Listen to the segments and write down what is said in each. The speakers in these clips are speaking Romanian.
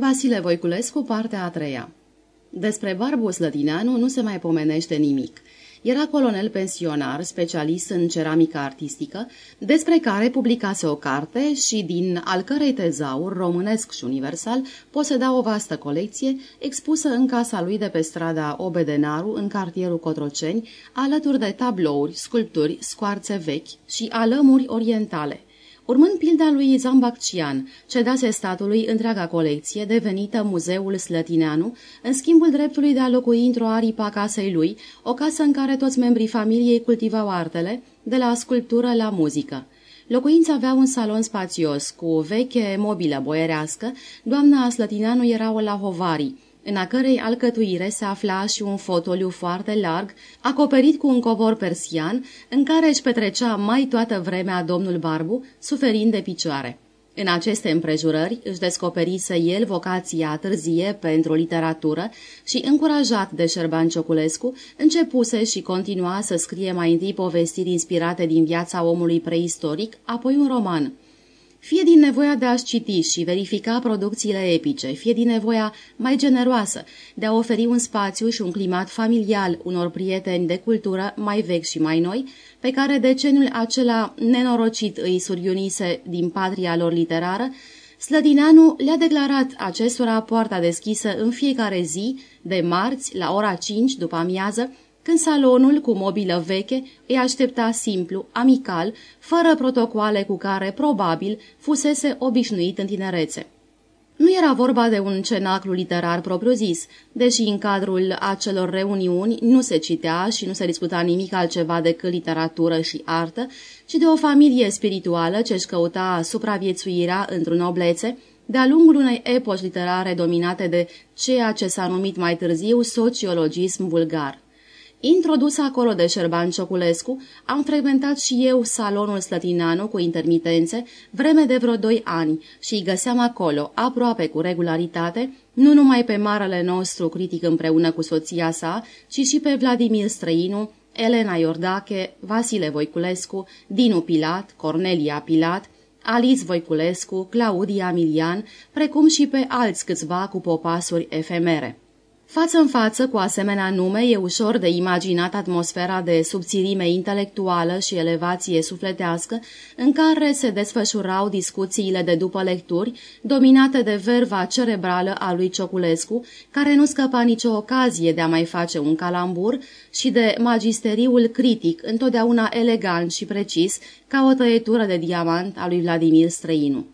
Vasile Voiculescu, partea a treia Despre Barbu Slătineanu nu se mai pomenește nimic. Era colonel pensionar, specialist în ceramică artistică, despre care publicase o carte și din al cărei tezaur, românesc și universal, poseda o vastă colecție, expusă în casa lui de pe strada Obedenaru, în cartierul Cotroceni, alături de tablouri, sculpturi, scoarțe vechi și alămuri orientale – Urmând pilda lui Zambaccian, cedase statului întreaga colecție, devenită Muzeul Slătineanu, în schimbul dreptului de a locui într-o aripă a casei lui, o casă în care toți membrii familiei cultivau artele, de la sculptură la muzică. Locuința avea un salon spațios, cu veche mobilă boierească, doamna Slătineanu era o la Hovarii, în a cărei alcătuire se afla și un fotoliu foarte larg, acoperit cu un covor persian, în care își petrecea mai toată vremea domnul Barbu, suferind de picioare. În aceste împrejurări își descoperise el vocația târzie pentru literatură și, încurajat de Șerban Cioculescu, începuse și continua să scrie mai întâi povestiri inspirate din viața omului preistoric, apoi un roman – fie din nevoia de a-și citi și verifica producțiile epice, fie din nevoia mai generoasă de a oferi un spațiu și un climat familial unor prieteni de cultură mai vechi și mai noi, pe care deceniul acela nenorocit îi surionise din patria lor literară, Slădineanu le-a declarat acestora poarta deschisă în fiecare zi, de marți, la ora 5 după amiază, când salonul cu mobilă veche îi aștepta simplu, amical, fără protocoale cu care, probabil, fusese obișnuit în tinerețe. Nu era vorba de un cenaclu literar propriu-zis, deși în cadrul acelor reuniuni nu se citea și nu se discuta nimic altceva decât literatură și artă, ci de o familie spirituală ce își căuta supraviețuirea într-o noblețe, de-a lungul unei epoci literare dominate de ceea ce s-a numit mai târziu sociologism vulgar. Introdus acolo de Șerban Cioculescu, am frecventat și eu salonul Slătinanu cu intermitențe vreme de vreo doi ani și îi găseam acolo, aproape cu regularitate, nu numai pe marele nostru critic împreună cu soția sa, ci și pe Vladimir Străinu, Elena Iordache, Vasile Voiculescu, Dinu Pilat, Cornelia Pilat, Alice Voiculescu, Claudia Milian, precum și pe alți câțiva cu popasuri efemere. Față în față cu asemenea nume, e ușor de imaginat atmosfera de subțirime intelectuală și elevație sufletească în care se desfășurau discuțiile de după lecturi, dominate de verva cerebrală a lui Cioculescu, care nu scăpa nicio ocazie de a mai face un calambur, și de magisteriul critic, întotdeauna elegant și precis, ca o tăietură de diamant a lui Vladimir Străinu.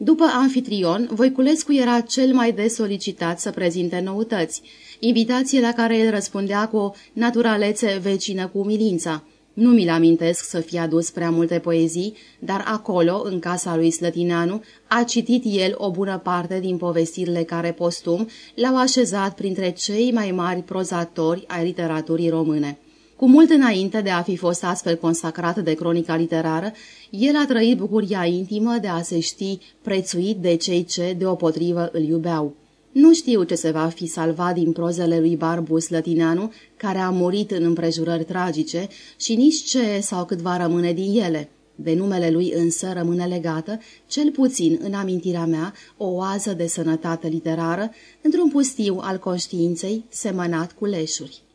După anfitrion, Voiculescu era cel mai des solicitat să prezinte noutăți, invitație la care el răspundea cu o naturalețe vecină cu umilința. Nu mi-l amintesc să fie adus prea multe poezii, dar acolo, în casa lui Slătineanu, a citit el o bună parte din povestirile care postum l-au așezat printre cei mai mari prozatori ai literaturii române. Cu mult înainte de a fi fost astfel consacrat de cronica literară, el a trăit bucuria intimă de a se ști prețuit de cei ce, deopotrivă, îl iubeau. Nu știu ce se va fi salvat din prozele lui Barbus Lătineanu, care a murit în împrejurări tragice, și nici ce sau cât va rămâne din ele. De numele lui însă rămâne legată, cel puțin în amintirea mea, o oază de sănătate literară, într-un pustiu al conștiinței semănat cu leșuri.